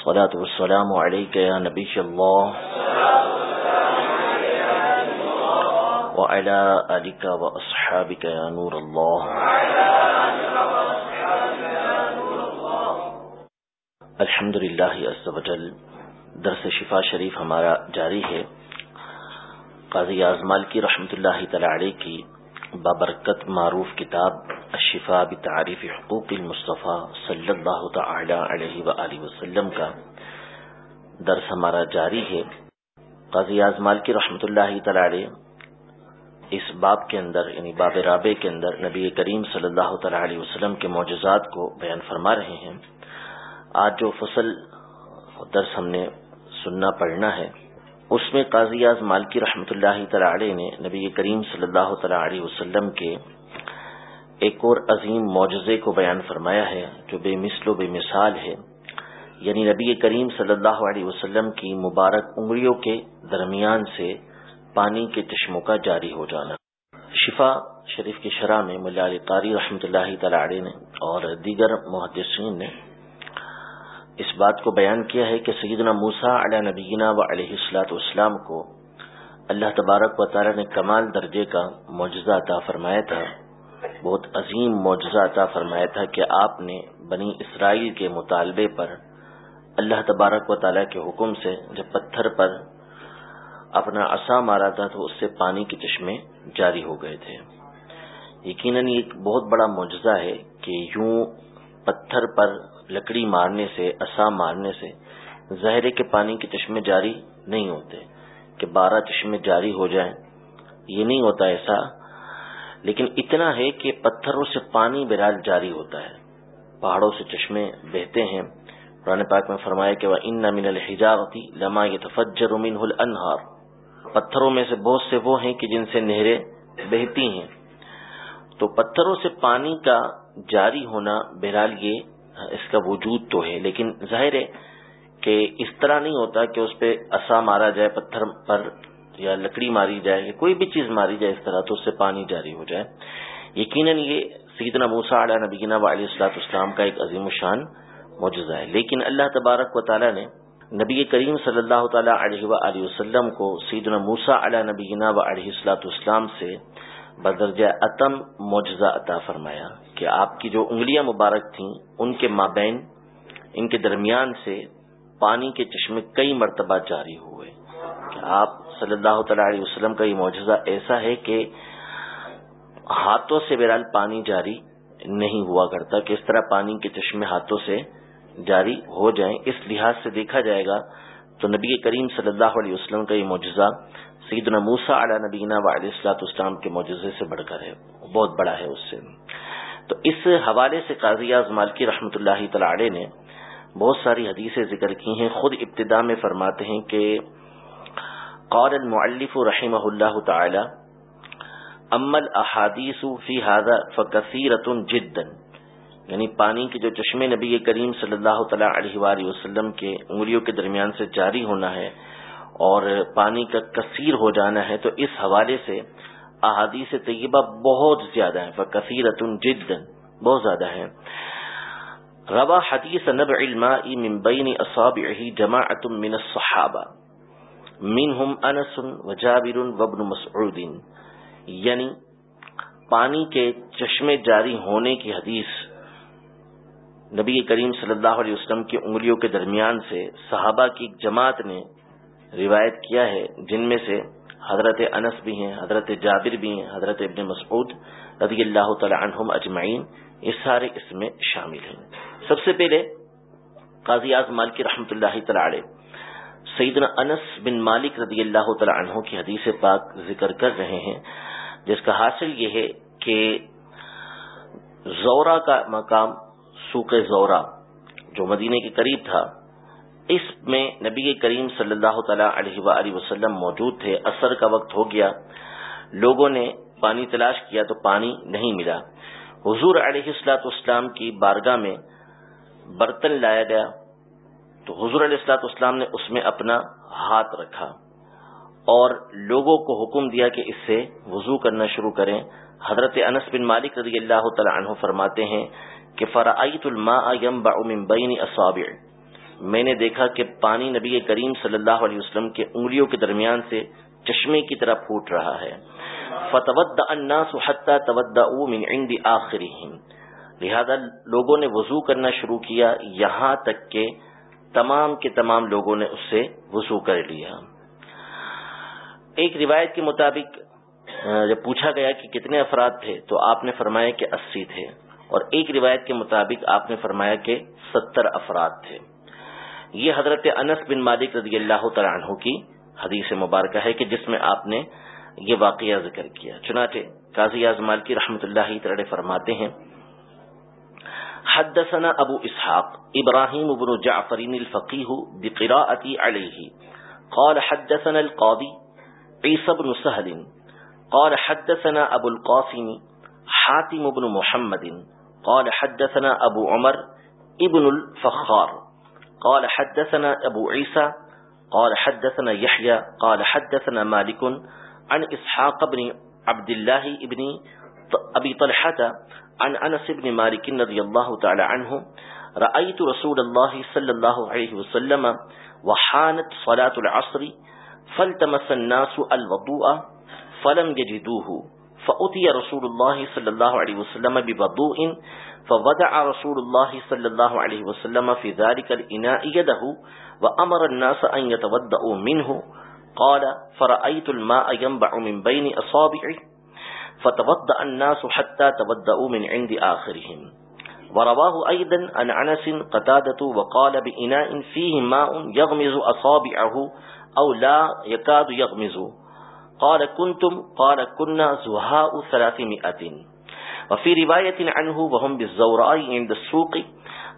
الصلاة والسلام عليك يا نبي الله. وعلى آلك وأصحابك يا نور الله. الحمد للہ وجل، درس شفا شریف ہمارا جاری ہے. قاضی اعظمال کی رحمت اللہ تعالی علیہ کی بابرکت معروف کتاب الشفا بتعریف حقوق المصطفیٰ صلی اللہ تعالی علیہ وآلہ وسلم کا درس ہمارا جاری ہے۔ قاضی اعظمال کی رحمت اللہ تعالی اس باب کے اندر یعنی باب رابع کے اندر نبی کریم صلی اللہ تعالی علیہ وسلم کے معجزات کو بیان فرما رہے ہیں۔ آج جو فصل درس ہم نے سننا، پڑھنا ہے، اس میں قاضی اعظم مالکی رحمۃ اللہ تعالی نے نبی کریم صلی اللہ تعالی علیہ وسلم کے ایک اور عظیم معجزے کو بیان فرمایا ہے، جو بے مثل و بے مثال ہے۔ یعنی نبی کریم صلی اللہ علیہ وسلم کی مبارک انگلیوں کے درمیان سے پانی کے چشموں کا جاری ہو جانا۔ شفا شریف کی شرح میں ملا قاری رحمۃ اللہ تعالی نے اور دیگر محدثین نے اس بات کو بیان کیا ہے کہ سیدنا موسا علیہ نبینا و علیہ السلاۃ والسلام کو اللہ تبارک و تعالی نے کمال درجے کا معجزہ عطا فرمایا تھا۔ بہت عظیم معجزہ عطا فرمایا تھا کہ آپ نے بنی اسرائیل کے مطالبے پر اللہ تبارک و تعالی کے حکم سے جب پتھر پر اپنا عصا مارا تھا تو اس سے پانی کے چشمے جاری ہو گئے تھے۔ یقیناً ایک بہت بڑا معجزہ ہے کہ یوں پتھر پر لکڑی مارنے سے اصا مارنے سے زہرے کے پانی کے چشمے جاری نہیں ہوتے، کہ بارہ چشمے جاری ہو جائیں۔ یہ نہیں ہوتا ایسا لیکن اتنا ہے کہ پتھروں سے پانی بہرحال جاری ہوتا ہے۔ پہاڑوں سے چشمے بہتے ہیں۔ قرآن پاک میں فرمایا کہ وہ ان من الحجاوتی لما یہ تفجر منہ الانہار پتھروں میں سے بہت سے وہ ہیں کہ جن سے نہریں بہتی ہیں۔ تو پتھروں سے پانی کا جاری ہونا بہرحال یہ اس کا وجود تو ہے، لیکن ظاہر ہے کہ اس طرح نہیں ہوتا کہ اس پہ اصا مارا جائے پتھر پر یا لکڑی ماری جائے یا کوئی بھی چیز ماری جائے اس طرح تو اس سے پانی جاری ہو جائے۔ یقیناً یہ سیدنا موسا علیہ نبینہ و علیہ السلاط اسلام کا ایک عظیم الشان معجزہ ہے۔ لیکن اللہ تبارک و تعالیٰ نے نبی کریم صلی اللہ تعالیٰ علیہ و وسلم کو سیدنا موسا علیہ نبینہ و علیہ السلاط اسلام سے بدرجہ عتم معجزہ عطا فرمایا کہ آپ کی جو انگلیاں مبارک تھیں، ان کے مابین، ان کے درمیان سے پانی کے چشمے کئی مرتبہ جاری ہوئے۔ کہ آپ صلی اللہ تعالی علیہ وسلم کا یہ معجزہ ایسا ہے کہ ہاتھوں سے بہرحال پانی جاری نہیں ہوا کرتا، کہ اس طرح پانی کے چشمے ہاتھوں سے جاری ہو جائیں۔ اس لحاظ سے دیکھا جائے گا تو نبی کریم صلی اللہ علیہ وسلم کا یہ معجزہ سیدنا موسا علیہ نبینہ و علیہ السلاط اسلام کے معجزے سے بڑھ کر ہے، بہت بڑا ہے اس سے۔ تو اس حوالے سے قاضی اعظمال کی رحمۃ اللہ تعالی نے بہت ساری حدیثیں ذکر کی ہیں۔ خود ابتدا میں فرماتے ہیں کہ قال المعلف رحمہ اللہ تعالی امل احادیث فی هذا فکثیرت جدا. یعنی پانی کے جو چشمے نبی کریم صلی اللہ تعالی علیہ وآلہ وسلم کے انگلیوں کے درمیان سے جاری ہونا ہے اور پانی کا کثیر ہو جانا ہے، تو اس حوالے سے احادیث طیبہ بہت زیادہ ہیں فکثیرت جدا، بہت زیادہ ہیں۔ روا حدیث نبع الماء من بین اصابعه جماعت من الصحابہ۔ منهم انس وجابر وابن مسعود. یعنی پانی کے چشمے جاری ہونے کی حدیث نبی کریم صلی اللہ علیہ وسلم کی انگلیوں کے درمیان سے صحابہ کی جماعت نے روایت کیا ہے، جن میں سے حضرت انس بھی ہیں، حضرت جابر بھی ہیں، حضرت ابن مسعود رضی اللہ تعالی عنہم اجمعین، یہ سارے اس میں شامل ہیں۔ سب سے پہلے قاضی اعظم مالکی رحمۃ اللہ تعالی سیدنا انس بن مالک رضی اللہ تعالی عنہ کی حدیث پاک ذکر کر رہے ہیں، جس کا حاصل یہ ہے کہ زورا کا مقام سوق زورا، جو مدینے کے قریب تھا، اس میں نبی کریم صلی اللہ تعالی علیہ وآلہ وسلم موجود تھے اثر کا وقت ہو گیا، لوگوں نے پانی تلاش کیا تو پانی نہیں ملا۔ حضور علیہ السلاط اسلام کی بارگاہ میں برتن لایا گیا تو حضور علیہ السلاط اسلام نے اس میں اپنا ہاتھ رکھا اور لوگوں کو حکم دیا کہ اس سے وضو کرنا شروع کریں۔ حضرت انس بن مالک رضی اللہ تعالی عنہ فرماتے ہیں کہ فرعیت الماء ينبع من بین اصابع۔ میں نے دیکھا کہ پانی نبی کریم صلی اللہ علیہ وسلم کے انگلیوں کے درمیان سے چشمے کی طرح پھوٹ رہا ہے۔ فتودع الناس حتى تودعوا من عند آخرهم لہذا لوگوں نے وضو کرنا شروع کیا یہاں تک کہ تمام کے تمام لوگوں نے اس سے وضو کر لیا۔ ایک روایت کے مطابق جب پوچھا گیا کہ کتنے افراد تھے، تو آپ نے فرمایا کہ اسی تھے۔ اور ایک روایت کے مطابق، آپ نے فرمایا کہ ستر افراد تھے۔ یہ حضرت انس بن مالک رضی اللہ تعالیٰ عنہ کی حدیث مبارکہ ہے کہ جس میں آپ نے یہ واقعہ ذکر کیا۔ چنانچہ، قاضی اعظمال کی رحمت اللہ تعالی فرماتے ہیں حدثنا ابو اسحاق ابراہیم بن جعفر الفقیہ بقراءتی علیہ. قال حدثنا القاضی عیسی بن سہل. قال حدثنا ابو القاسم حاتم بن محمد. قال حدثنا ابو عمر ابن الفخار. قال حدثنا ابو عيسى قال حدثنا يحيى قال حدثنا مالك عن اسحاق بن عبد الله ابن ابي طلحه عن انس بن مالك رضي الله تعالى عنه رايت رسول الله صلى الله عليه وسلم وحانت صلاه العصر، فالتمس الناس الوضوء فلم يجدوه فاتي رسول الله صلى الله عليه وسلم بوضوء فودع رسول الله صلى الله عليه وسلم في ذلك الاناء يده وامر الناس ان يتودعوا منه، قال فرأيت الماء ينبع من بين أصابعه فتوضأ الناس حتى تودأوا من عند آخرهم. ورواه أيضا عن عنس قتادة وقال بإناء فيه ماء يغمز أصابعه أو لا يكاد يغمز. قال كنتم، قال كنا زهاء ثلاثمائة. وفي رواية عنه وهم بالزوراء عند السوق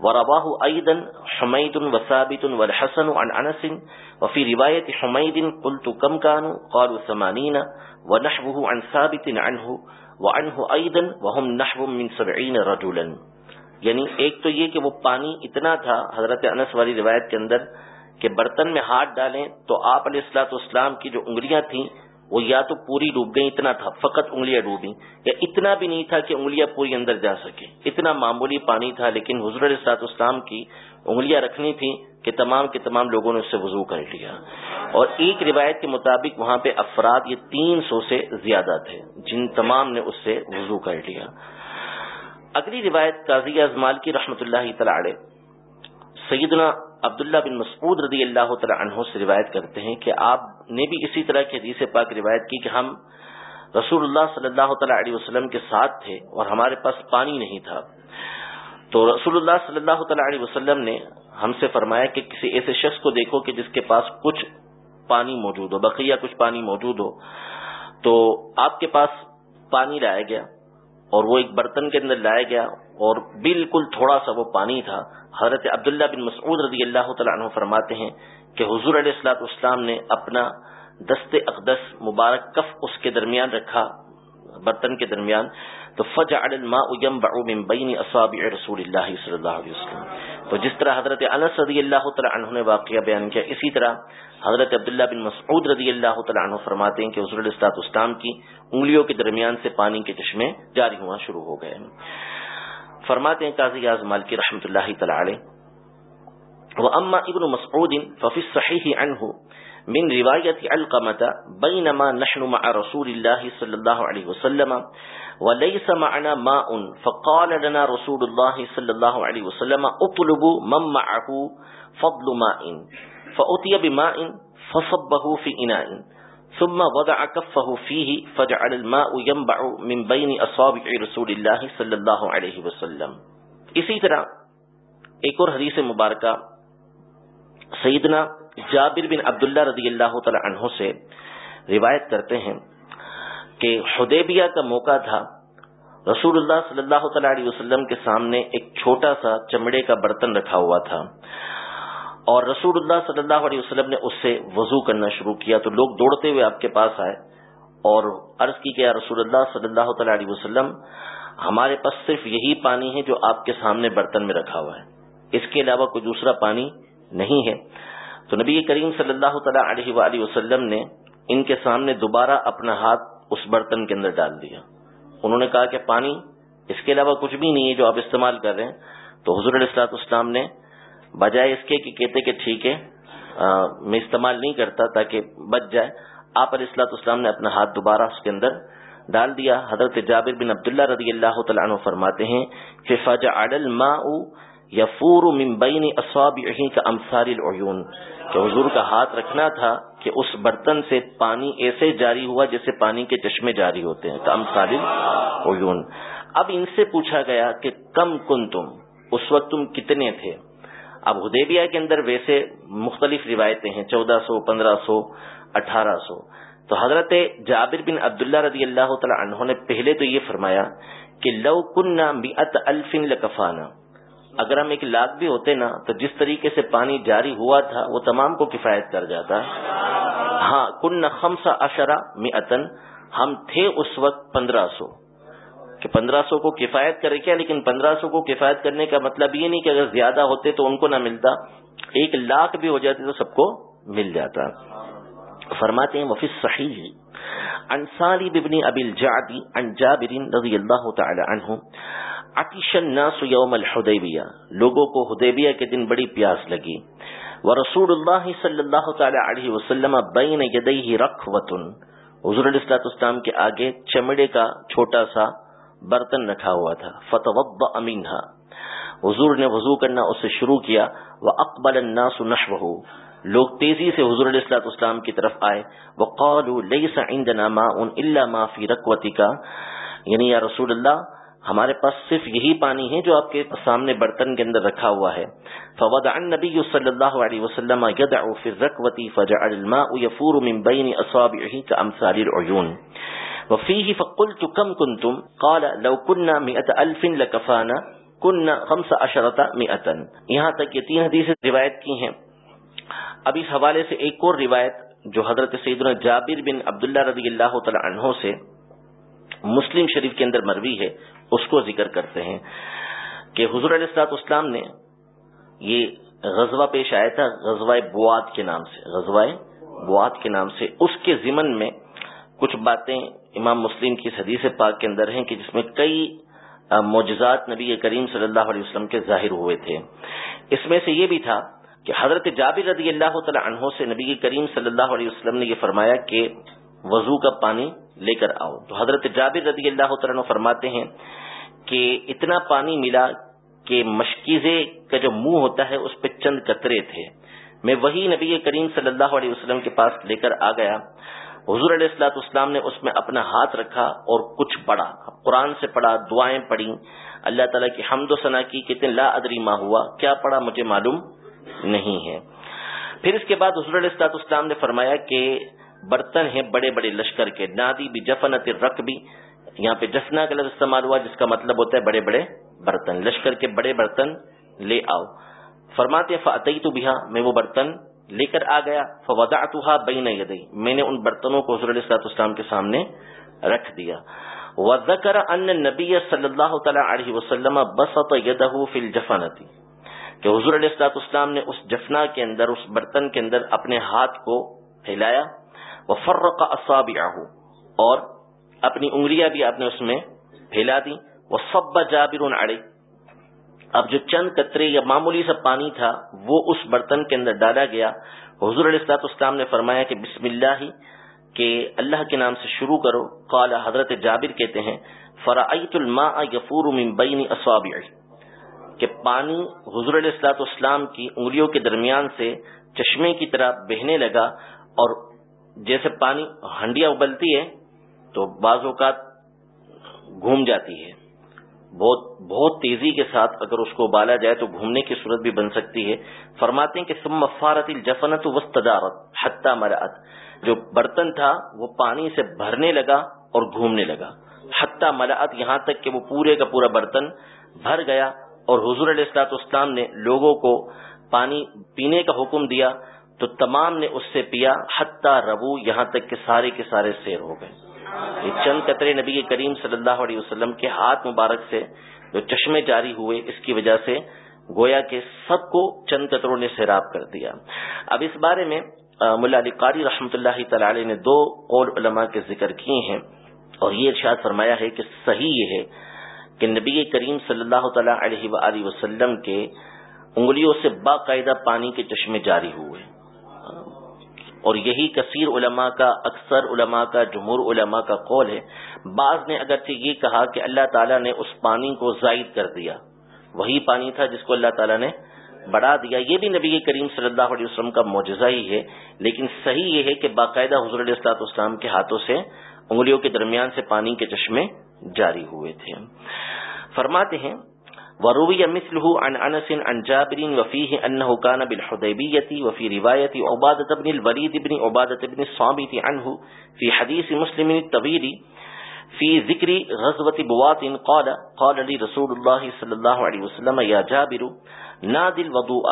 ورواه أيضا حميد وثابت والحسن عن أنس، وفي رواية حميد قلت كم كانوا؟ قالوا ثمانين، ونحوه عن ثابت عنه، وعنه أيضا، وهم نحو من سبعين رجلا. یعنی ایک تو یہ کہ وہ پانی اتنا تھا حضرت انس والی روایت کے اندر کہ برتن میں ہاتھ ڈالیں تو آپ علیہ السلاۃ اسلام کی جو انگلیاں تھیں وہ یا تو پوری ڈوب گئی اتنا تھا، فقط انگلیاں ڈوبی یا اتنا بھی نہیں تھا کہ انگلیاں پوری اندر جا سکے اتنا معمولی پانی تھا، لیکن حضر السلاط اسلام کی انگلیاں رکھنی تھی کہ تمام کے تمام لوگوں نے اس سے وضو کر لیا۔ اور ایک روایت کے مطابق وہاں پہ افراد یہ تین سو سے زیادہ تھے جن تمام نے اس سے وضو کر لیا۔ اگلی روایت قاضی ازمال کی رحمت اللہ تعالی سیدنا عبداللہ بن مسعود رضی اللہ تعالی عنہ سے روایت کرتے ہیں کہ آپ نے بھی اسی طرح کی حدیث پاک روایت کی کہ ہم رسول اللہ صلی اللہ تعالی علیہ وسلم کے ساتھ تھے اور ہمارے پاس پانی نہیں تھا۔ تو رسول اللہ صلی اللہ تعالی علیہ وسلم نے ہم سے فرمایا کہ کسی ایسے شخص کو دیکھو کہ جس کے پاس کچھ پانی موجود ہو، بقیہ کچھ پانی موجود ہو۔ تو آپ کے پاس پانی لایا گیا اور وہ ایک برتن کے اندر لایا گیا اور بالکل تھوڑا سا وہ پانی تھا۔ حضرت عبداللہ بن مسعود رضی اللہ تعالیٰ عنہ فرماتے ہیں کہ حضور علیہ السلاط اسلام نے اپنا دست اقدس مبارک کف اس کے درمیان رکھا، برتن کے درمیان۔ تو فج من بین اصابع رسول اللہ صلی اللہ علیہ وسلم۔ تو جس طرح حضرت انس رضی اللہ تعالیٰ عنہ نے واقعہ بیان کیا، اسی طرح حضرت عبداللہ بن مسعود رضی اللہ تعالیٰ عنہ فرماتے ہیں کہ حضور الاسلاط اسلام کی انگلیوں کے درمیان سے پانی کے چشمے جاری ہوا شروع ہو گئے۔ فرماتے ہیں قاضی اعظم کی رحمۃ اللہ تعالی علیہ واما ابن مسعود ففي الصحيح عنه من رواية علقمة بينما نحن مع رسول الله صلى الله عليه وسلم وليس معنا ماء فقال لنا رسول الله صلى الله عليه وسلم اطلبوا من معه فضل ماء فأتي بماء فصبه في إناء ثم وضع كفه فيه فجعل الماء ينبع من بين اصابع رسول الله صلی اللہ علیہ وسلم. اسی طرح ایک اور حدیث مبارکہ سیدنا جابر بن عبداللہ رضی اللہ تعالی عنہ سے روایت کرتے ہیں کہ حدیبیہ کا موقع تھا رسول اللہ صلی اللہ تعالی علیہ وسلم کے سامنے ایک چھوٹا سا چمڑے کا برتن رکھا ہوا تھا۔ اور رسول اللہ صلی اللہ علیہ وسلم نے اس سے وضو کرنا شروع کیا تو لوگ دوڑتے ہوئے آپ کے پاس آئے اور عرض کی کہ رسول اللہ صلی اللہ تعالی علیہ وسلم، ہمارے پاس صرف یہی پانی ہے جو آپ کے سامنے برتن میں رکھا ہوا ہے۔ اس کے علاوہ کوئی دوسرا پانی نہیں ہے۔ تو نبی کریم صلی اللہ تعالی علیہ وآلہ وسلم نے ان کے سامنے دوبارہ اپنا ہاتھ اس برتن کے اندر ڈال دیا۔ انہوں نے کہا کہ پانی اس کے علاوہ کچھ بھی نہیں ہے جو آپ استعمال کر رہے ہیں۔ تو حضور علیہ اسلام نے بجائے اس کے کہ کہتے کہ ٹھیک ہے میں استعمال نہیں کرتا تاکہ بچ جائے۔ آپ علیہ السلاط اسلام نے اپنا ہاتھ دوبارہ اس کے اندر ڈال دیا۔ حضرت جابر بن عبداللہ رضی اللہ تعالیٰ عنہ فرماتے ہیں کہ فاجا عدل ما یفور ممبئی اصواب کا امسار العیون۔ کہ حضور کا ہاتھ رکھنا تھا کہ اس برتن سے پانی ایسے جاری ہوا جیسے پانی کے چشمے جاری ہوتے ہیں کا امسار العیون۔ اب ان سے پوچھا گیا کہ کم کن تم؟ اس وقت تم کتنے تھے؟ اب ہدیبیا کے اندر ویسے مختلف روایتیں ہیں، چودہ سو، پندرہ سو، اٹھارہ سو۔ تو حضرت جابر بن عبداللہ رضی اللہ تعالی عنہ نے پہلے تو یہ فرمایا کہ لو کنہ میت الفن لکفانا۔ اگر ہم ایک لاکھ بھی ہوتے نا، تو جس طریقے سے پانی جاری ہوا تھا، وہ تمام کو کفایت کر جاتا۔ ہاں کن خمسا اشرا میتن ہم تھے اس وقت پندرہ سو۔ کہ پندرہ سو کو کفایت کرے کیا؟ لیکن پندرہ سو کو کفایت کرنے کا مطلب یہ نہیں کہ اگر زیادہ ہوتے تو ان کو نہ ملتا۔ ایک لاکھ بھی ہو جاتے تو سب کو مل جاتا۔ فرماتے ہیں، وفی صحیح انصاری ببنی ابی الجعدی عن جابر رضی اللہ تعالی عنہ۔ عطش الناس یوم الحدیبیہ۔ لوگوں کو حدیبیہ کے دن بڑی پیاس لگی۔ ورسول اللہ صلی اللہ تعالی علیہ وسلم بین یدیہ رکھوتن حضور علیہ السلام کے آگے چمڑے کا چھوٹا سا برتن رکھا ہوا تھا۔ فتوض امینہ حضور نے وضو کرنا اس سے شروع کیا۔ وہ اکبل الناس نشوہ لوگ تیزی سے حضور علیہ السلاط اسلام کی طرف آئے۔ وہ قالو لیس عندنا ما ان الا ما فی رکوتی کا یعنی یا رسول اللہ، ہمارے پاس صرف یہی پانی ہے جو آپ کے سامنے برتن کے اندر رکھا ہوا ہے۔ فوضع النبی صلی اللہ علیہ وسلم يدعو في الركوة فجعل الماء يفور من بين اصابعه كامثال العيون۔ وفيه فقلت كم كنتم؟ قال لو كنا مئة الف لكفانا، كنا خمس عشرة مئة. یہاں تک یہ تین حدیث روایت کی ہیں۔ اب اس حوالے سے ایک اور روایت جو حضرت سیدنا جابر بن عبداللہ رضی اللہ تعالی عنہ سے مسلم شریف کے اندر مروی ہے، اس کو ذکر کرتے ہیں کہ حضور علیہ السلاط اسلام نے یہ غزوہ پیش آیا تھا، غزوہ بواد کے نام سے، غزوہ بواد کے نام سے۔ اس کے ضمن میں کچھ باتیں امام مسلم کی حدیث پاک کے اندر ہیں کہ جس میں کئی معجزات نبی کریم صلی اللہ علیہ وسلم کے ظاہر ہوئے تھے۔ اس میں سے یہ بھی تھا کہ حضرت جابر رضی اللہ تعالی عنہ سے نبی کریم صلی اللہ علیہ وسلم نے یہ فرمایا کہ وضو کا پانی لے کر آؤ۔ تو حضرت جابر رضی اللہ تعالیٰ عنہ فرماتے ہیں کہ اتنا پانی ملا کہ مشکیزے کا جو منہ ہوتا ہے اس پہ چند قطرے تھے۔ میں وہی نبی کریم صلی اللہ علیہ وسلم کے پاس لے کر آ گیا۔ حضور علیہ السلاط اسلام نے اس میں اپنا ہاتھ رکھا اور کچھ پڑھا۔ قرآن سے پڑھا، دعائیں پڑھی اللہ تعالیٰ کی حمد و ثنا کی کتنے لا ادری ماں ہوا، کیا پڑھا مجھے معلوم نہیں ہے۔ پھر اس کے بعد حضور علیہ السلاط اسلام نے فرمایا کہ برتن ہیں بڑے بڑے لشکر کے، نادی بھی جفنت رق بھی یہاں پہ جفنا کا لفظ استعمال ہوا، جس کا مطلب ہوتا ہے بڑے بڑے برتن۔ لشکر کے بڑے برتن لے آؤ۔ فرماتے فتح تو بھی میں وہ برتن لے کر آ گیا فودا تو بین میں نے ان برتنوں کو حضور علیہ السلاط اسلام کے سامنے رکھ دیا۔ وذکر ان نبی صلی اللہ تعالی علیہ وسلم بسط یدہ فی الجفنتی کہ حضور علیہ السلاط اسلام نے اس جفنا کے اندر، اس برتن کے اندر اپنے ہاتھ کو پھیلایا وہ فرق اور اپنی انگلیاں بھی آپ نے اس میں پھیلا دی وہ سب جابر اڑے اب جو چند قطرے یا معمولی سا پانی تھا، وہ اس برتن کے اندر ڈالا گیا۔ حضور علیہ السلاط اسلام نے فرمایا کہ بسم اللہ ہی کہ اللہ کے نام سے شروع کرو۔ قال حضرت جابر کہتے ہیں فرعیت الماء یفور من بین اصابعی کہ پانی حضور علیہ السلاط اسلام کی انگلیوں کے درمیان سے چشمے کی طرح بہنے لگا اور جیسے پانی ہنڈیا ابلتی ہے تو بعض اوقات گھوم جاتی ہے۔ بہت بہت تیزی کے ساتھ اگر اس کو ابالا جائے تو گھومنے کی صورت بھی بن سکتی ہے۔ فرماتے ہیں کہ سم فارت الجفنت وسطارت حتہ مرات جو برتن تھا وہ پانی سے بھرنے لگا اور گھومنے لگا۔ حتہ ملاط یہاں تک کہ وہ پورے کا پورا برتن بھر گیا اور حضور علیہ السلاط اسلام نے لوگوں کو پانی پینے کا حکم دیا تو تمام نے اس سے پیا۔ حتیٰ ربو یہاں تک کہ سارے کے سارے سیر ہو گئے۔ یہ چند قطرے نبی کریم صلی اللہ علیہ وسلم کے ہاتھ مبارک سے جو چشمے جاری ہوئے، اس کی وجہ سے گویا کے سب کو چند قطروں نے سیراب کر دیا۔ اب اس بارے میں ملا علی قاری رحمۃ اللہ تعالی نے دو قول علماء کے ذکر کیے ہیں اور یہ ارشاد فرمایا ہے کہ صحیح یہ ہے کہ نبی کریم صلی اللہ تعالی علیہ وآلہ وسلم کے انگلیوں سے باقاعدہ پانی کے چشمے جاری ہوئے۔ اور یہی کثیر علماء کا، اکثر علماء کا، جمہور علماء کا قول ہے، بعض نے اگرچہ یہ کہا کہ اللہ تعالیٰ نے اس پانی کو زائد کر دیا۔ وہی پانی تھا جس کو اللہ تعالیٰ نے بڑھا دیا۔ یہ بھی نبی کریم صلی اللہ علیہ وسلم کا معجزہ ہی ہے، لیکن صحیح یہ ہے کہ باقاعدہ حضور علیہ اسلام کے ہاتھوں سے، انگلیوں کے درمیان سے پانی کے چشمے جاری ہوئے تھے۔ فرماتے ہیں وروي مثله عن أنس عن جابر وفيه أنه كان بالحديبية وفي رواية عبادة بن الوليد بن عبادة بن الصامت عنه في حديث مسلم الطويل في ذكر غزوة بوات قال قال لي رسول الله صلى الله عليه وسلم يا جابر نادي الوضوء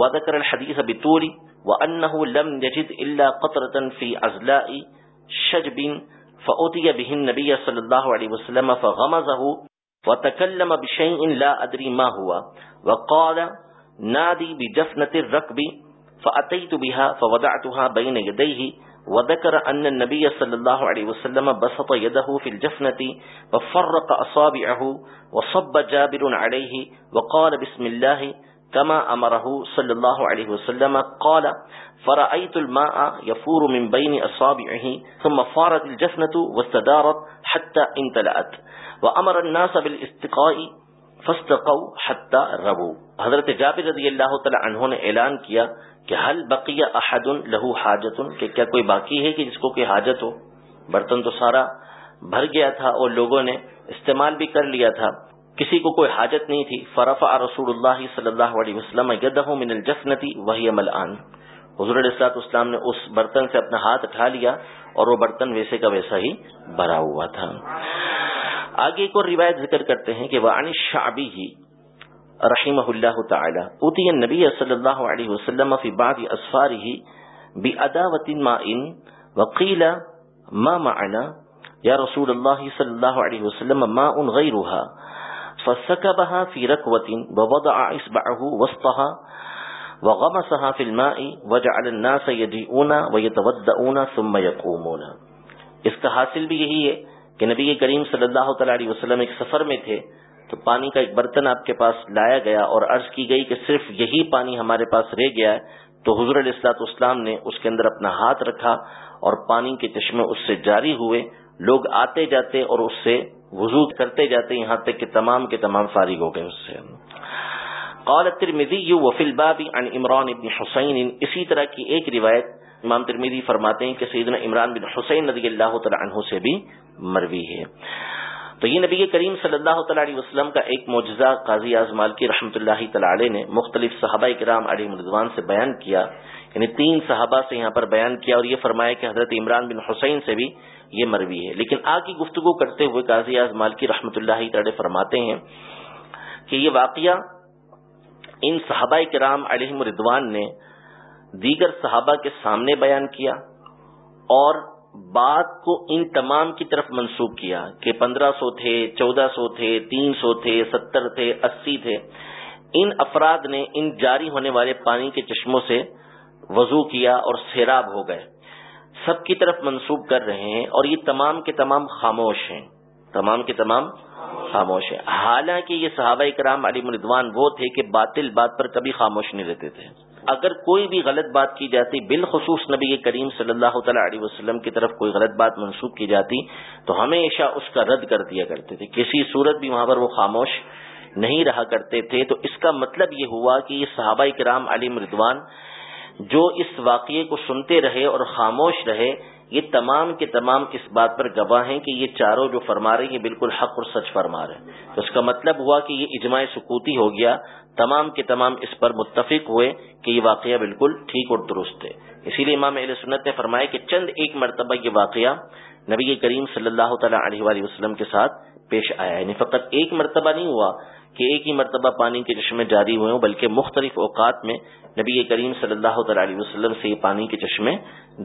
وذكر الحديث بطول وأنه لم يجد إلا قطرة في أزلاء شجب فأتي به النبي صلى الله عليه وسلم فغمزه وتكلم بشيء لا أدري ما هو، وقال، نادي بجفنة الركب، فأتيت بها فوضعتها بين يديه، وذكر أن النبي صلى الله عليه وسلم بسط يده في الجفنة وفرق أصابعه، وصب جابر عليه، وقال بسم الله كما أمره صلى الله عليه وسلم قال، فرأيت الماء يفور من بين أصابعه، ثم فارت الجفنة واستدارت حتى انتلأت وامر الناس بالاستقاء، فاستقوا حتى ربوا. حضرت جابر رضی اللہ تعالی عنہ نے اعلان کیا کہ حل بقیہ احد له حاجت کہ کیا کوئی باقی ہے کہ جس کو کوئی حاجت ہو؟ برتن تو سارا بھر گیا تھا اور لوگوں نے استعمال بھی کر لیا تھا۔ کسی کو کوئی حاجت نہیں تھی، فرفع رسول اللہ صلی اللہ علیہ وسلم یده من الجفنتی وهي ملآن حضور علیہ الصلوۃ والسلام نے اس برتن سے اپنا ہاتھ اٹھا لیا اور وہ برتن ویسے کا ویسا ہی بھرا ہوا تھا۔ آگے ایک اور روایت ذکر کرتے ہیں کہ وعن شعبی ہی رحمہ اللہ تعالی اوتی النبی صلی اللہ علیہ وسلم فی بعض اسفاره بأداوة ماء وقيل ما معنا؟ يا رسول الله صلى الله عليه وسلم ماء غيرها۔ فسكبها في ركوة ووضع إصبعه وسطها وغمسها في الماء وجعل الناس يجيئون ويتودؤون ثم يقومون. اس کا حاصل بھی یہی ہے کہ نبی کریم صلی اللہ تعالی علیہ وسلم ایک سفر میں تھے تو پانی کا ایک برتن آپ کے پاس لایا گیا اور عرض کی گئی کہ صرف یہی پانی ہمارے پاس رہ گیا ہے تو حضور علیہ السلاط اسلام نے اس کے اندر اپنا ہاتھ رکھا اور پانی کے چشمے اس سے جاری ہوئے۔ لوگ آتے جاتے اور اس سے وضو کرتے جاتے یہاں تک کہ تمام کے تمام فارغ ہو گئے اس سے۔ قال الترمذی وفی الباب عن عمران بن حسین، اسی طرح کی ایک روایت امام ترمیدی فرماتے ہیں کہ سیدنا عمران بن حسین رضی اللہ تعالی عنہ سے بھی مروی ہے۔ تو یہ نبی کریم صلی اللہ تعالی علیہ وسلم کا ایک معجزہ قاضی اعظمال کی رحمۃ اللہ تعالی نے مختلف صحابہ کرام علی مردوان سے بیان کیا یعنی تین صحابہ سے یہاں پر بیان کیا اور یہ فرمایا کہ حضرت عمران بن حسین سے بھی یہ مروی ہے۔ لیکن آ کی گفتگو کرتے ہوئے قاضی اعظمال کی رحمۃ اللہ تعالی فرماتے ہیں کہ یہ واقعہ ان صحابہ کرام علیہ مردوان نے دیگر صحابہ کے سامنے بیان کیا اور بات کو ان تمام کی طرف منسوخ کیا کہ پندرہ سو تھے، چودہ سو تھے، تین سو تھے، ستر تھے، اسی تھے۔ ان افراد نے ان جاری ہونے والے پانی کے چشموں سے وضو کیا اور سیراب ہو گئے۔ سب کی طرف منسوخ کر رہے ہیں اور یہ تمام کے تمام خاموش ہیں۔ تمام کے تمام خاموش ہیں۔ حالانکہ یہ صحابہ کرام علی مردوان وہ تھے کہ باطل بات پر کبھی خاموش نہیں رہتے تھے۔ اگر کوئی بھی غلط بات کی جاتی، بالخصوص نبی کریم صلی اللہ تعالی علیہ وسلم کی طرف کوئی غلط بات منسوخ کی جاتی، تو ہمیشہ اس کا رد کر دیا کرتے تھے۔ کسی صورت بھی وہاں پر وہ خاموش نہیں رہا کرتے تھے۔ تو اس کا مطلب یہ ہوا کہ یہ صحابہ کرام علی مردوان جو اس واقعے کو سنتے رہے اور خاموش رہے، یہ تمام کے تمام اس بات پر گواہ ہیں کہ یہ چاروں جو فرما رہے ہیں، یہ بالکل حق اور سچ فرما رہے ہیں۔ تو اس کا مطلب ہوا کہ یہ اجماع سکوتی ہو گیا، تمام کے تمام اس پر متفق ہوئے کہ یہ واقعہ بالکل ٹھیک اور درست ہے۔ اسی لیے امام علیہ سنت نے فرمایا کہ چند ایک مرتبہ یہ واقعہ نبی کریم صلی اللہ تعالیٰ علیہ وآلہ وسلم کے ساتھ پیش آیا ہے۔ یعنی فقط ایک مرتبہ نہیں ہوا کہ ایک ہی مرتبہ پانی کے چشمے جاری ہوئے ہوں، بلکہ مختلف اوقات میں نبی کریم صلی اللہ تعالی علیہ وسلم سے یہ پانی کے چشمے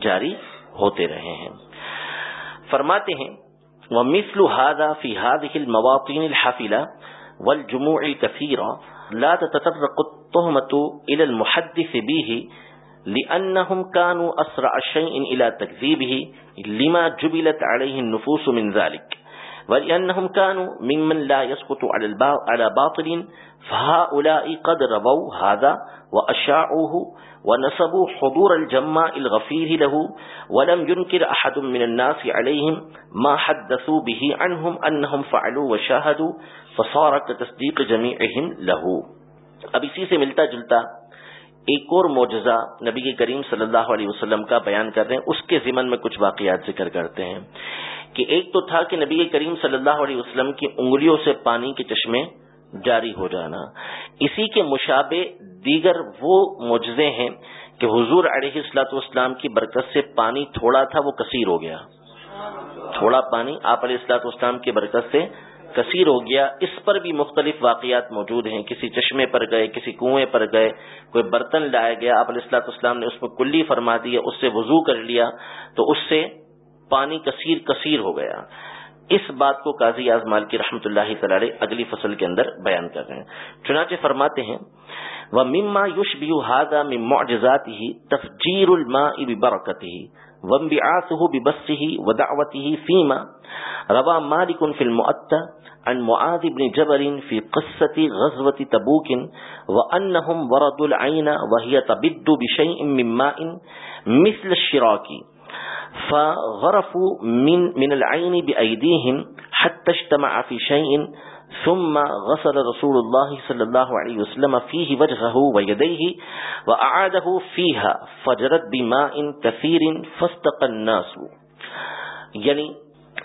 جاری ہوتے رہے ہیں۔ فرماتے ہیں، ومثل هذا في هذه المواطن الحافلة والجموع الكثيرة لا تتطرق التهمة إلى المحدث به لأنهم كانوا أسرع شيء إلى تكذيبه لما جبلت عليه النفوس من ذلك۔ ولأنهم كانوا ممن لا يسقط على على باطل فهؤلاء قد رووا هذا وأشاعوه ونسبوا حضور الجماء الغفير له ولم ينكر أحد من الناس عليهم ما حدثوا به عنهم أنهم فعلوا وشاهدوا فصار كتصديق جميعهم له۔ اب اسی سے ملتا جلتا ایک اور معجزہ نبی کریم صلی اللہ علیہ وسلم کا بیان کر رہے ہیں۔ اس کے ضمن میں کچھ واقعات ذکر کرتے ہیں۔ کہ ایک تو تھا کہ نبی کریم صلی اللہ علیہ وسلم کی انگلیوں سے پانی کے چشمے جاری ہو جانا۔ اسی کے مشابے دیگر وہ معجزے ہیں کہ حضور علیہ السلاط والسلام کی برکت سے پانی تھوڑا تھا، وہ کثیر ہو گیا۔ تھوڑا پانی آپ علیہ السلاط والسلام کی برکت سے کثیر ہو گیا۔ اس پر بھی مختلف واقعات موجود ہیں۔ کسی چشمے پر گئے، کسی کنویں پر گئے، کوئی برتن لایا گیا، آپ علیہ السلاط اسلام نے اس میں کلی فرما دیا اس سے وضو کر لیا۔ تو اس سے پانی کثیر کثیر ہو گیا۔ اس بات کو قاضی اعظمال کی رحمت اللہ تعالی اگلی فصل کے اندر بیان کر رہے ہیں۔ چنانچہ فرماتے ہیں وہ مما یوش بیو بھی معجزات ہی تفجیر الما برکت ہی وم بآسه ببسه ودعوته فيما روا مالك في المؤتى عن معاذ بن جبل في قصة غزوة تبوك وأنهم وردوا العين وهي تبد بشيء من ماء مثل الشراك فغرفوا من من العين بأيديهم حتى اجتمع في شيء ثم غسل رسول الله صلى الله عليه وسلم فيه وجهه ويديه وأعاده فيها فجرت بماء كثير فاستقى الناس. یعنی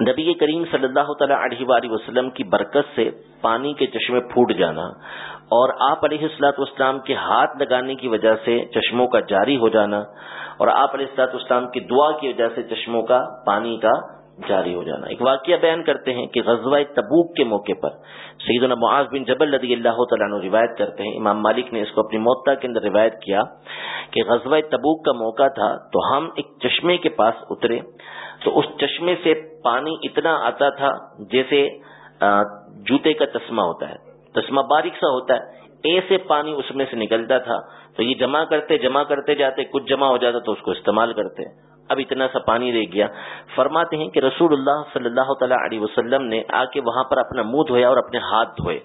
نبی کریم صلی اللہ تعالی علیہ وآلہ وسلم کی برکت سے پانی کے چشمے پھوٹ جانا اور آپ علیہ السلاط اسلام کے ہاتھ لگانے کی وجہ سے چشموں کا جاری ہو جانا اور آپ علیہ السلاط اسلام کی دعا کی وجہ سے چشموں کا پانی کا جاری ہو جانا۔ ایک واقعہ بیان کرتے ہیں کہ غزوہ تبوک کے موقع پر سیدنا معاذ بن جبل رضی اللہ تعالیٰ عنہ روایت کرتے ہیں۔ امام مالک نے اس کو اپنی موتا کے اندر روایت کیا کہ غزوہ تبوک کا موقع تھا تو ہم ایک چشمے کے پاس اترے۔ تو اس چشمے سے پانی اتنا آتا تھا جیسے جوتے کا تسمہ ہوتا ہے۔ تسمہ باریک سا ہوتا ہے۔ ایسے پانی اس میں سے نکلتا تھا۔ تو یہ جمع کرتے جمع کرتے جاتے، کچھ جمع ہو جاتا تو اس کو استعمال کرتے۔ اب اتنا سا پانی رہ گیا۔ فرماتے ہیں کہ رسول اللہ صلی اللہ تعالی علیہ وسلم نے آ کے وہاں پر اپنا منہ دھویا اور اپنے ہاتھ دھوئے۔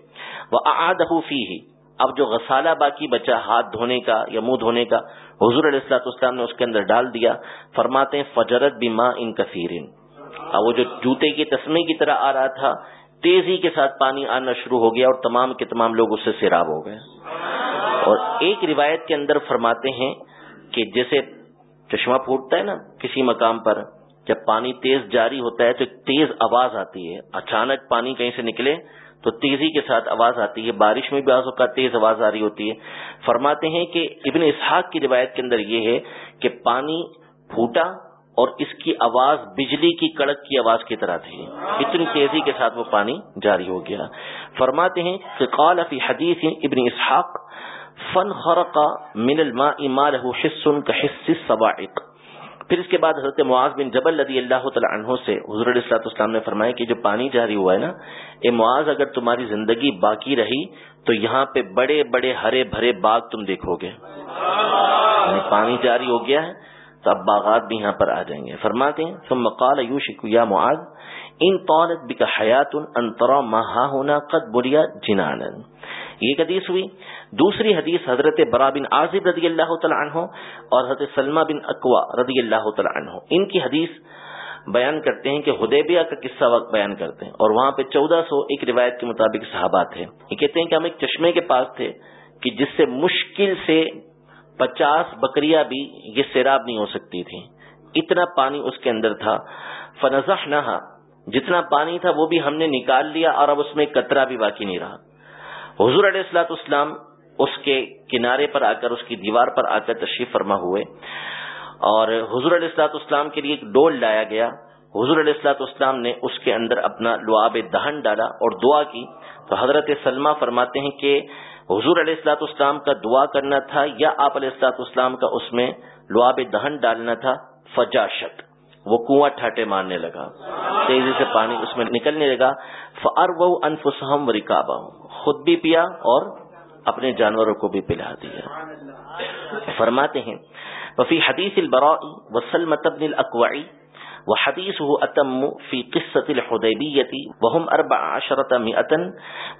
وہ آدھی ہی اب جو غسالہ باقی بچا ہاتھ دھونے کا یا منہ دھونے کا، حضور علیہ السلاط اسلام نے اس کے اندر ڈال دیا۔ فرماتے ہیں، فجرت بھی ماں ان کثیر وہ جو جوتے کی تسمے کی طرح آ رہا تھا تیزی کے ساتھ پانی آنا شروع ہو گیا اور تمام کے تمام لوگ اس سے سیراب ہو گئے۔ اور ایک روایت کے اندر فرماتے ہیں کہ جیسے چشمہ پھوٹتا ہے نا، کسی مقام پر جب پانی تیز جاری ہوتا ہے تو تیز آواز آتی ہے۔ اچانک پانی کہیں سے نکلے تو تیزی کے ساتھ آواز آتی ہے۔ بارش میں بھی بعض اوقات تیز آواز آ رہی ہوتی ہے۔ فرماتے ہیں کہ ابن اسحاق کی روایت کے اندر یہ ہے کہ پانی پھوٹا اور اس کی آواز بجلی کی کڑک کی آواز کی طرح تھی۔ اتنی تیزی کے ساتھ وہ پانی جاری ہو گیا۔ فرماتے ہیں کہ قال فی حدیث ابن اسحاق، فن خرق من الماء ما له حس كحس الصواعق. پھر اس کے بعد حضرت معاذ بن جبل رضی اللہ تعالی عنہ سے حضور علیہ الصلوۃ والسلام نے فرمایا کہ جو پانی جاری ہوا ہے نا، اے معاذ، اگر تمہاری زندگی باقی رہی، تو یہاں پہ بڑے بڑے ہرے بھرے باغ تم دیکھو گے۔ یعنی پانی جاری ہو گیا ہے تو اب باغات بھی یہاں پر آ جائیں گے۔ فرماتے ہیں، ثم قال یوشک یا معاذ، ان طالت بک حیات ان ترى ما ها هنا قد بریا جنانا۔ یہ حدیث ہوئی۔ دوسری حدیث حضرت برا بن عازب رضی اللہ تعالی عنہ اور حضرت سلمہ بن اقوا رضی اللہ تعالی عنہ۔ ان کی حدیث بیان کرتے ہیں کہ حدیبیہ کا قصہ وقت بیان کرتے ہیں اور وہاں پہ چودہ سو ایک روایت کے مطابق صحابہ تھے۔ یہ کہتے ہیں کہ ہم ایک چشمے کے پاس تھے کہ جس سے مشکل سے پچاس بکریاں بھی یہ سیراب نہیں ہو سکتی تھی اتنا پانی اس کے اندر تھا۔ فنزح نہ جتنا پانی تھا وہ بھی ہم نے نکال لیا اور اب اس میں کترا بھی باقی نہیں رہا۔ حضور علیہ السلاط اسلام اس کے کنارے پر آ کر، اس کی دیوار پر آ کر تشریف فرما ہوئے۔ اور حضور علیہ السلاط اسلام کے لیے ایک ڈول لایا گیا۔ حضور علیہ السلاط اسلام نے اس کے اندر اپنا لعاب دہن ڈالا اور دعا کی۔ تو حضرت سلمہ فرماتے ہیں کہ حضور علیہ السلاط اسلام کا دعا کرنا تھا یا آپ علیہ السلاط اسلام کا اس میں لعاب دہن ڈالنا تھا؟ فجاشت۔ وہ کنواں ٹھاٹے مارنے لگا۔ تیزی سے پانی اس میں نکلنے لگا۔ فر و انفسم رکابا خود بھی پیا اور اپنے جانوروں کو بھی پلا دیا۔ فرماتے ہیں وفی حدیث البراء وسلمة بن الاقوعی وحديثه أتم في قصة الحديبية وهم أربع عشرة مئة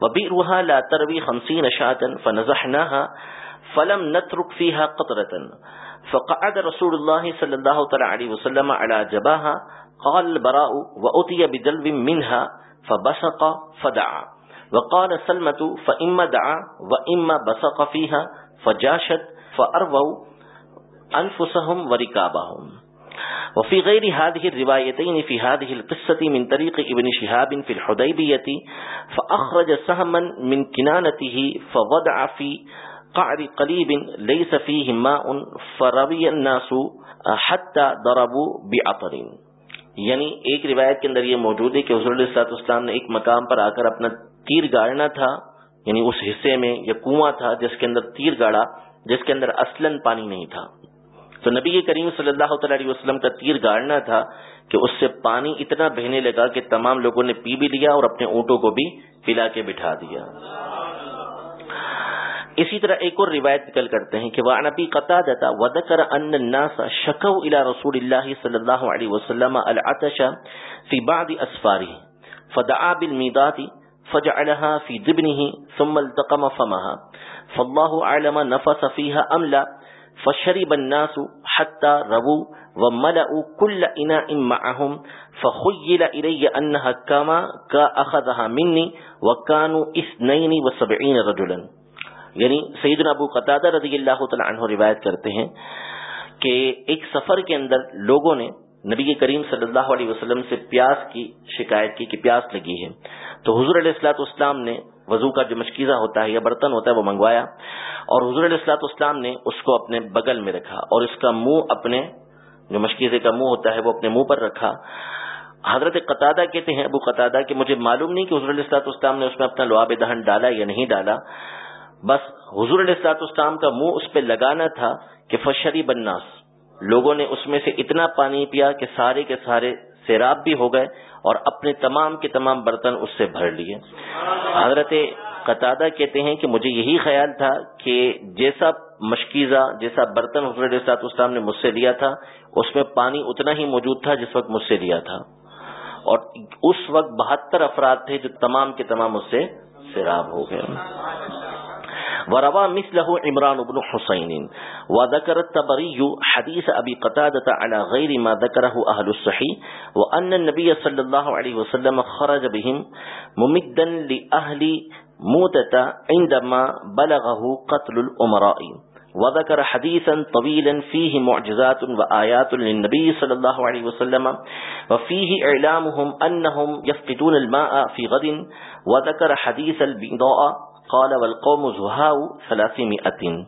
وبئرها لا تروي خمسين شاة فنزحناها فلم نترك فيها قطرة. فقعد رسول الله صلى الله عليه وسلم على جباها قال البراء وأتي بدلب منها فبسق فدعا. وقال سلمة، فإما دعا وإما بسق فيها، فجاشت فأرووا أنفسهم وركابهم. وفي غير هذه الروايتين في هذه القصة من طريق ابن شهاب في الحديبية، فأخرج سهما من كنانته فوضع في قعر قليب ليس فيه ماء، فروي الناس حتى ضربوا بعطر. یعنی ایک روایت کے اندر یہ موجود ہے کہ حضور علیہ السلاط اسلام نے ایک مقام پر آ کر اپنا تیر گاڑنا تھا یعنی اس حصے میں یا کنواں تھا جس کے اندر تیر گاڑا، جس کے اندر اصلاً پانی نہیں تھا۔ تو نبی کریم صلی اللہ تعالی علیہ وسلم کا تیر گاڑنا تھا کہ اس سے پانی اتنا بہنے لگا کہ تمام لوگوں نے پی بھی لیا اور اپنے اونٹوں کو بھی پلا کے بٹھا دیا۔ اسی طرح ایک اور روایت نکل کرتے ہیں کہ وہ نبی قطع دیتا ودکر ان الناس شکو الى رسول اللہ صلی اللہ علیہ وسلم العطش فی بعض اسفاره فدعا بالمیدات فجعلها في ذبنه ثم التقم فمها فالله علم نفس فيها ام لا فشرب الناس حتى رووا وملأوا كل إناء معهم فخيل إلي أنها كما كأخذها مني وكانوا اثنين وسبعين رجلا. یعنی سیدنا ابو قطادہ رضی اللہ تعالی عنہ روایت کرتے ہیں کہ ایک سفر کے اندر لوگوں نے نبی کریم صلی اللہ علیہ وسلم سے پیاس کی شکایت کی کہ پیاس لگی ہے. تو حضور علیہ السلاط اسلام نے وضو کا جو مشکیزہ ہوتا ہے یا برتن ہوتا ہے وہ منگوایا اور حضور علیہ السلاط اسلام نے اس کو اپنے بغل میں رکھا اور اس کا منہ اپنے جو مشکیزے کا منہ ہوتا ہے وہ اپنے منہ پر رکھا۔ حضرت قطع کہتے ہیں، ابو قطع کہ مجھے معلوم نہیں کہ حضور علیہ السلاط اسلام نے اس میں اپنا لعاب دہن ڈالا یا نہیں ڈالا۔ بس حضور علیہ السلاط اسلام کا منہ اس پہ لگانا تھا کہ فشری بناس، لوگوں نے اس میں سے اتنا پانی پیا کہ سارے کے سارے سیراب بھی ہو گئے اور اپنے تمام کے تمام برتن اس سے بھر لیے۔ حضرت قطع کہتے ہیں کہ مجھے یہی خیال تھا کہ جیسا مشکیزہ، جیسا برتن حضرت علیہ اسلام نے مجھ سے لیا تھا، اس میں پانی اتنا ہی موجود تھا جس وقت مجھ سے لیا تھا۔ اور اس وقت بہتر افراد تھے جو تمام کے تمام اس سے سیراب ہو گئے۔ وروا مثله عمران بن حسين. وذكر التبري حديث أبي قتادة على غير ما ذكره أهل الصحي وأن النبي صلى الله عليه وسلم خرج بهم ممدا لأهل موتة عندما بلغه قتل الأمراء. وذكر حديثا طويلا فيه معجزات وآيات للنبي صلى الله عليه وسلم، وفيه إعلامهم أنهم يفقدون الماء في غد. وذكر حديث البيضاء قال والقوم زهاء ثلاثمائة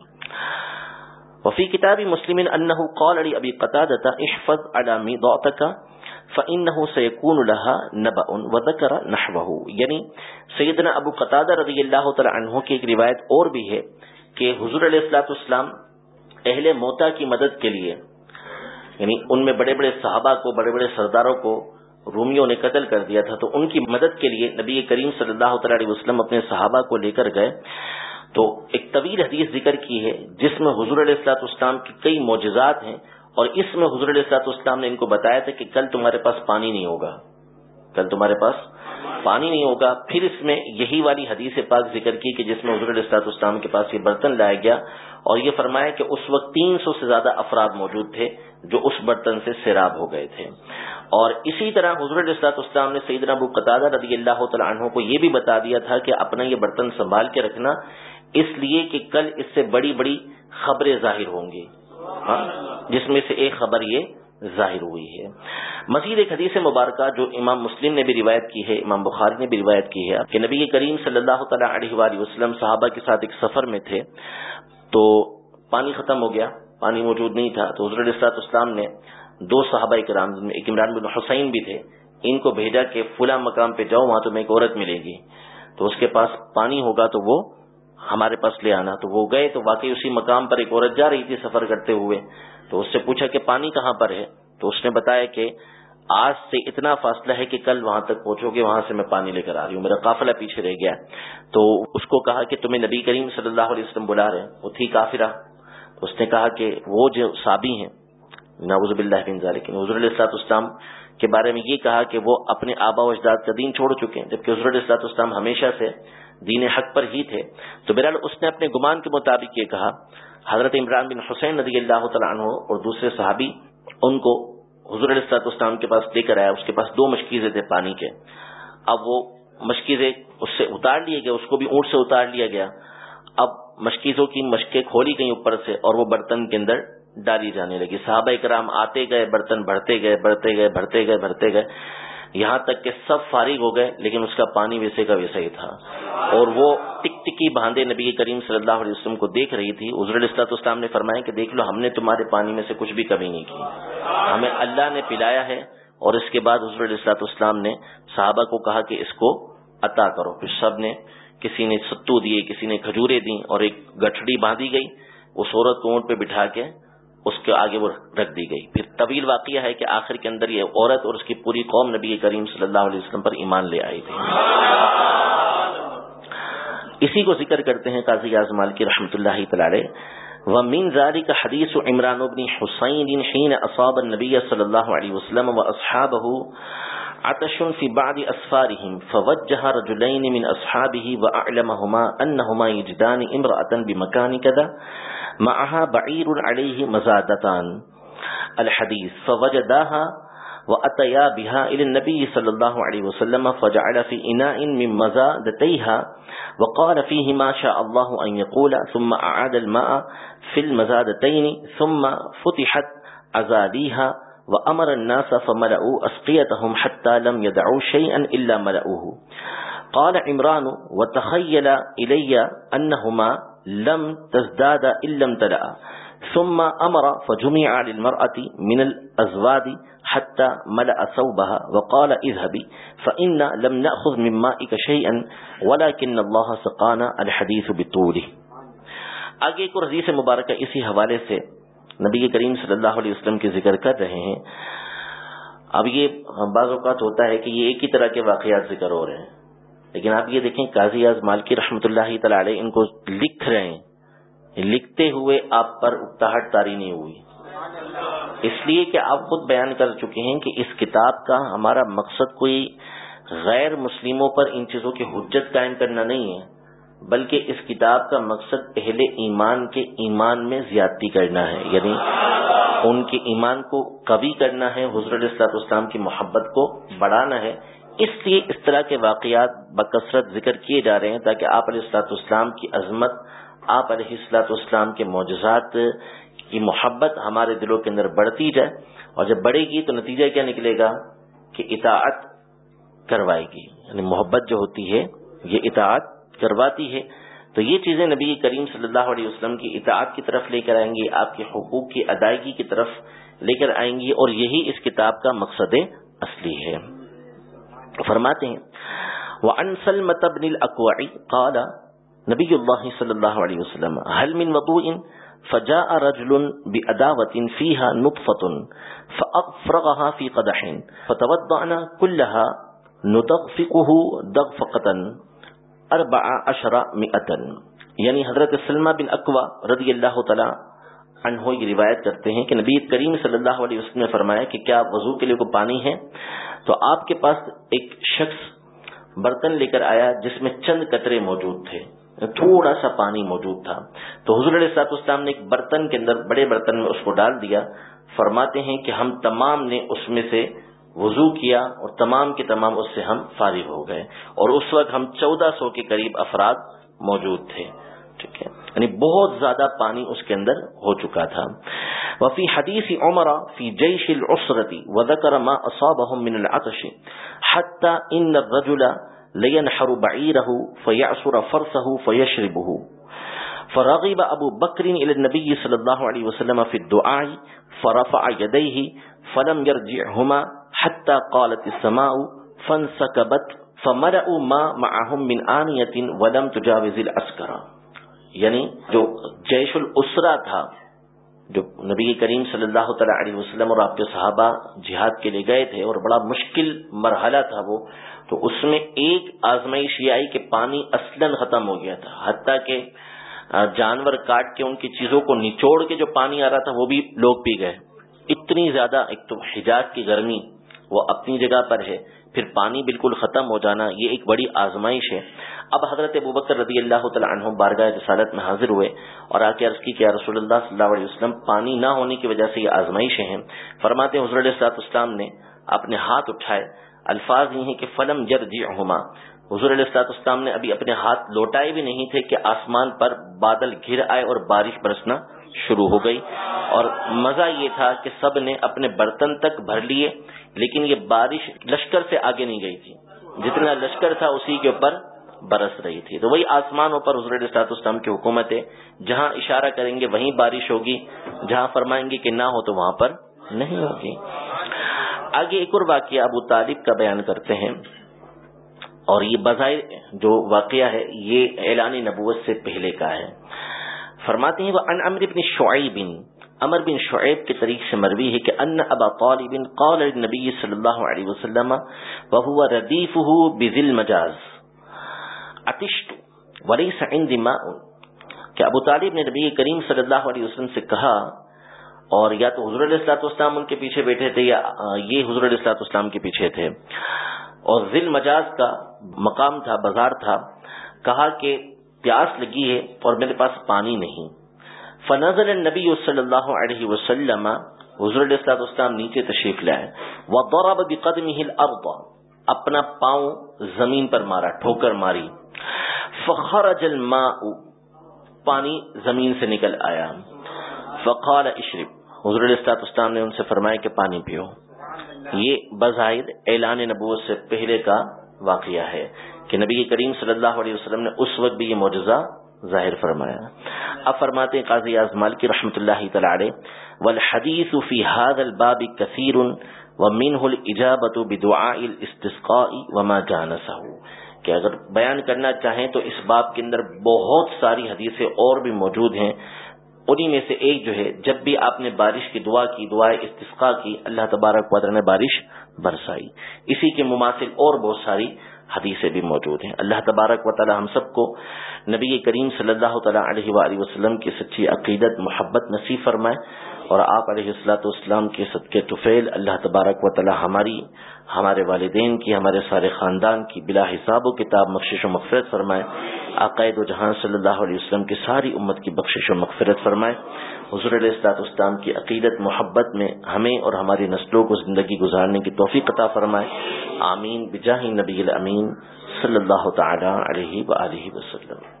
وفي كتاب مسلم أنه قال لأبي قتادة احفظ على مضاعتك فإنه سيكون لها نبأ وذكر نحوه. یعنی سیدنا ابو قتادہ رضی اللہ تعالی عنہ کی ایک روایت اور بھی ہے کہ حضور علیہ السلاۃ اسلام اہل موتا کی مدد کے لیے یعنی ان میں بڑے بڑے صحابہ کو، بڑے بڑے سرداروں کو رومیوں نے قتل کر دیا تھا، تو ان کی مدد کے لیے نبی کریم صلی اللہ تعالی علیہ وسلم اپنے صحابہ کو لے کر گئے۔ تو ایک طویل حدیث ذکر کی ہے، جس میں حضور علیہ السلاط اسلام کی کئی معجزات ہیں، اور اس میں حضور علیہ السلاط اسلام نے ان کو بتایا تھا کہ کل تمہارے پاس پانی نہیں ہوگا۔ کل تمہارے پاس پانی نہیں ہوگا۔ پھر اس میں یہی والی حدیث پاک ذکر کی کہ جس میں حضور علیہ السلاط اسلام کے پاس یہ برتن لایا گیا۔ اور یہ فرمایا کہ اس وقت تین سو سے زیادہ افراد موجود تھے جو اس برتن سے سیراب ہو گئے تھے۔ اور اسی طرح حضور السلاط اسلام نے سعید ابو قطع رضی اللہ تعالیٰ عنہ کو یہ بھی بتا دیا تھا کہ اپنا یہ برتن سنبھال کے رکھنا، اس لیے کہ کل اس سے بڑی بڑی خبریں ظاہر ہوں گی۔ ہاں؟ جس میں سے ایک خبر یہ ظاہر ہوئی ہے۔ مزید ایک حدیث مبارکہ جو امام مسلم نے بھی روایت کی ہے، امام بخاری نے بھی روایت کی ہے کہ نبی کریم صلی اللہ تعالیٰ علیہ وآلہ وسلم صحابہ کے ساتھ ایک سفر میں تھے۔ تو پانی ختم ہو گیا، پانی موجود نہیں تھا۔ تو حضرت اسلام نے دو صحابہ کرام ایک عمران بن حسین بھی تھے، ان کو بھیجا کہ فلاں مقام پہ جاؤ، وہاں تمہیں ایک عورت ملے گی۔ تو اس کے پاس پانی ہوگا تو وہ ہمارے پاس لے آنا۔ تو وہ گئے تو واقعی اسی مقام پر ایک عورت جا رہی تھی سفر کرتے ہوئے۔ تو اس سے پوچھا کہ پانی کہاں پر ہے؟ تو اس نے بتایا کہ آج سے اتنا فاصلہ ہے کہ کل وہاں تک پہنچو گے، وہاں سے میں پانی لے کر آ رہی ہوں۔ میرا قافلہ پیچھے رہ گیا۔ تو اس کو کہا کہ تمہیں نبی کریم صلی اللہ علیہ وسلم بلا رہے ہیں۔ وہ تھی کافرہ۔ اس نے کہا کہ وہ جو صابی ہیں ناوز باللہ بن ذالک یعنی حضر السلاط اسلام کے بارے میں یہ کہا کہ وہ اپنے آبا و اجداد کا دین چھوڑ چکے ہیں، جبکہ حضر السلاط اسلام ہمیشہ سے دین حق پر ہی تھے۔ تو بہرحال اس نے اپنے گمان کے مطابق یہ کہا۔ حضرت عمران بن حسین نبی اللہ تعالیٰ عنہ اور دوسرے صحابی، ان کو حضور علیہ اسلام کے پاس لے کر آیا، اس کے پاس دو مشکیزیں تھے پانی کے۔ اب وہ مشکیزیں اس سے اتار لیے گئے، اس کو بھی اونٹ سے اتار لیا گیا۔ اب مشکیزوں کی مشکیں کھولی گئیں اوپر سے اور وہ برتن کے اندر ڈالی جانے لگی۔ صحابہ کرام آتے گئے، برتن بڑھتے گئے بڑھتے گئے، بھرتے گئے بڑھتے گئے۔ یہاں تک کہ سب فارغ ہو گئے، لیکن اس کا پانی ویسے کا ویسا ہی تھا۔ اور وہ ٹک ٹکی باندھے نبی کریم صلی اللہ علیہ وسلم کو دیکھ رہی تھی۔ حضر السلاط اسلام نے فرمایا کہ دیکھ لو، ہم نے تمہارے پانی میں سے کچھ بھی کمی نہیں کی۔ ہمیں اللہ نے پلایا ہے۔ اور اس کے بعد حضر السلاط اسلام نے صحابہ کو کہا کہ اس کو عطا کرو۔ پھر سب نے کسی نے ستو دیے، کسی نے کھجورے دی اور ایک گٹھڑی باندھی گئی۔ اس عورت کو اونٹ پہ بٹھا کے اس کے آگے وہ رکھ دی گئی۔ پھر طویل واقعہ ہے کہ آخر کے اندر یہ عورت اور اس کی پوری قوم نبی کریم صلی اللہ علیہ وسلم پر ایمان لے آئی تھی اسی کو ذکر کرتے ہیں قاضی اعظم کی رحمت اللہ تعالی ومن ذلك حديث عمران بن حسين حين أصاب النبي صلى الله عليه وسلم وأصحابه عطش في بعض أسفارهم، فوجه رجلين من أصحابه وأعلمهما أنهما يجدان امرأة بمكان كذا، معها بعير عليه مزادتان. الحديث، فوجداها وأتيا بها إلى النبي صلى الله عليه وسلم، فجعل في إناء من مزادتيها، وقال فيه ما شاء الله أن يقول، ثم أعاد الماء في المزادتين، ثم فتحت أزاديها وأمر الناس فملأوا أسقيتهم حتى لم يدعوا شيئا إلا ملأوه. قال عمران، وتخيل إلي أنهما لم تزداد إلا امتلأ. ثم أمر فجمع للمرأة من الأزواد حتى ملأ ثوبها وقال اذهبي، فإن لم نأخذ من مائك شيئا ولكن الله سقانا الحديث بطوله آگے ایک اور حدیث مبارکہ اسی حوالے سے نبی کریم صلی اللہ علیہ وسلم کے ذکر کر رہے ہیں۔ اب یہ بعض اوقات ہوتا ہے کہ یہ ایک ہی طرح کے واقعات ذکر ہو رہے ہیں۔ لیکن آپ یہ دیکھیں قاضی اعظ مالکی رحمۃ اللہ تعالی ان کو لکھ رہے ہیں۔ لکھتے ہوئے آپ پر اکتاہٹ تاری نہیں ہوئی۔ اس لیے کہ آپ خود بیان کر چکے ہیں کہ اس کتاب کا ہمارا مقصد کوئی غیر مسلموں پر ان چیزوں کی حجت قائم کرنا نہیں ہے۔ بلکہ اس کتاب کا مقصد پہلے ایمان کے ایمان میں زیادتی کرنا ہے۔ یعنی ان کے ایمان کو قوی کرنا ہے، حضرت السلاط اسلام کی محبت کو بڑھانا ہے۔ اس لیے اس طرح کے واقعات بکثرت ذکر کیے جا رہے ہیں تاکہ آپ علیہ السلاط اسلام کی عظمت، آپ علیہ السلاط اسلام کے معجزات کی محبت ہمارے دلوں کے اندر بڑھتی جائے۔ اور جب بڑھے گی تو نتیجہ کیا نکلے گا؟ کہ اطاعت کروائے گی۔ یعنی محبت جو ہوتی ہے، یہ اطاعت کرواتی ہے۔ تو یہ چیزیں نبی کریم صلی اللہ علیہ وسلم کی اطاعت کی طرف لے کر آئیں گی، آپ کے حقوق کی ادائیگی کی طرف لے کر آئیں گی اور یہی اس کتاب کا مقصد اصلی ہے۔ فرماتے ہیں، وعن سلمة بن الأكوع قال نبي الله صلى الله عليه وسلم، هل من وضوء؟ فجاء رجل بأداوة فيها نطفة فأفرغها في قدح، فتوضعنا كلها ندغفقه دغفقة اربع اشرا مئتن یعنی حضرت سلمہ بن اقوا رضی اللہ تعالی عنہ یہ روایت کرتے ہیں کہ نبی کریم صلی اللہ علیہ وسلم نے فرمایا کہ کیا وضو کے لیے کوئی پانی ہے؟ تو آپ کے پاس ایک شخص برتن لے کر آیا جس میں چند قطرے موجود تھے، تھوڑا سا پانی موجود تھا۔ تو حضور علیہ سات اسلام نے ایک برتن کے اندر، بڑے برتن میں اس کو ڈال دیا۔ فرماتے ہیں کہ ہم تمام نے اس میں سے وضو کیا اور تمام کے تمام اس سے ہم فارغ ہو گئے اور اس وقت ہم چودہ سو کے قریب افراد موجود تھے۔ ٹھیک ہے؟ یعنی بہت زیادہ پانی اس کے اندر ہو چکا تھا۔ وفی حدیث عمر فی جیش العسرتی وذکر ما اصابهم من العطش حتى ان الرجل لینحر بعیره فیعصر فرسه فیشربه فرغب ابو بکر الى النبي صلی اللہ علیہ وسلم فی الدعاء فرفع يديه فلم يرجعهما حتى قالت السماء، فانسكبت، فمرأوا ما معهم من آنیت ولم تجاوز العسکرہ یعنی جو جیش الاسرا تھا، جو نبی کریم صلی اللہ تعالی علیہ وسلم اور آپ کے صحابہ جہاد کے لیے گئے تھے اور بڑا مشکل مرحلہ تھا وہ، تو اس میں ایک آزمائش یہ آئی کہ پانی اصلا ختم ہو گیا تھا، حتیٰ کہ جانور کاٹ کے ان کی چیزوں کو نچوڑ کے جو پانی آ رہا تھا وہ بھی لوگ پی گئے۔ اتنی زیادہ ایک تو حجاز کی گرمی وہ اپنی جگہ پر ہے۔ پھر پانی بالکل ختم ہو جانا یہ ایک بڑی آزمائش ہے۔ اب حضرت ابوبکر رضی اللہ تعالیٰ عنہ بارگاہ رسالت میں حاضر ہوئے اور آ کے عرض کی کہ رسول اللہ صلی اللہ علیہ وسلم، پانی نہ ہونے کی وجہ سے یہ آزمائشیں ہیں۔ فرماتے حضر السلاط اسلام نے اپنے ہاتھ اٹھائے۔ الفاظ یہ ہیں کہ فلم جر جی حضور علیہ السلاط اسلام نے ابھی اپنے ہاتھ لوٹائے بھی نہیں تھے کہ آسمان پر بادل گر آئے اور بارش برسنا۔ شروع ہو گئی اور مزہ یہ تھا کہ سب نے اپنے برتن تک بھر لیے، لیکن یہ بارش لشکر سے آگے نہیں گئی تھی۔ جتنا لشکر تھا اسی کے اوپر برس رہی تھی۔ تو وہی آسمانوں پر حضرت اسلاط اسلام کی حکومت ہے، جہاں اشارہ کریں گے وہیں بارش ہوگی، جہاں فرمائیں گے کہ نہ ہو تو وہاں پر نہیں ہوگی۔ آگے ایک اور واقعہ ابو طالب کا بیان کرتے ہیں۔ اور یہ بظاہر جو واقعہ ہے، یہ اعلان نبوت سے پہلے کا ہے۔ فرماتے ہیں وہ ان امر بن شعیب امر بن شعیب کے طریق سے مروی ہے کہ ان ابا طالب قال النبی صلی اللہ علیہ وسلم وهو ردیفه بذل مجاز۔ اتشت وليس عندي ماء۔ کہ ابو طالب نے نبی کریم صلی اللہ علیہ وسلم سے کہا، اور یا تو حضور علیہ السلاط اسلام ان کے پیچھے بیٹھے تھے یا یہ حضور علیہ السلاط اسلام کے پیچھے تھے۔ اور ذل مجاز کا مقام تھا، بازار تھا۔ کہا کہ پیاس لگی ہے اور میرے پاس پانی نہیں۔ فنزل النبی صلی اللہ علیہ وسلم، حضور علیہ السلام اسلام نیچے تشریف لائے۔ وضرب بقدمه الارض، اپنا پاؤں زمین پر مارا، ٹھوکر ماری۔ فخرج الماء، پانی زمین سے نکل آیا۔ فقال اشرب، حضور علیہ السلام اسلام نے ان سے فرمایا کہ پانی پیو۔ یہ بظاہر اعلان نبوت سے پہلے کا واقعہ ہے۔ کہ نبی کریم صلی اللہ علیہ وسلم نے اس وقت بھی یہ معجزہ ظاہر فرمایا۔ اب فرماتے قاضی اعظم کی رحمۃ اللہ تعالی والحدیث فی هذا الباب كثير ومنه الاجابه بدعاء الاستسقاء وما جانسه کہ اگر بیان کرنا چاہیں تو اس باب کے اندر بہت ساری حدیثیں اور بھی موجود ہیں۔ انہی میں سے ایک جو ہے، جب بھی آپ نے بارش کی دعا کی دعائیں استسقا کی، اللہ تبارک نے بارش برسائی۔ اسی کے مماثل اور بہت ساری حدیثیں بھی موجود ہیں۔ اللہ تبارک و تعالی ہم سب کو نبی کریم صلی اللہ تعالیٰ علیہ وآلہ وسلم کی سچی عقیدت، محبت نصیب فرمائے۔ اور آپ علیہ السلاۃ والسلام کے صدقے طفیل اللہ تبارک و تعالی ہماری، ہمارے والدین کی، ہمارے سارے خاندان کی بلا حساب و کتاب بخشش و مغفرت فرمائے۔ عقائد و جہاں صلی اللہ علیہ وسلم کی ساری امت کی بخشش و مغفرت فرمائے۔ حضور علیہ السلاط اسلام کی عقیدت، محبت میں ہمیں اور ہماری نسلوں کو زندگی گزارنے کی توفیق عطا فرمائے۔ آمین۔ بجاہ نبی الامین صلی اللہ تعالی علیہ وآلہ وسلم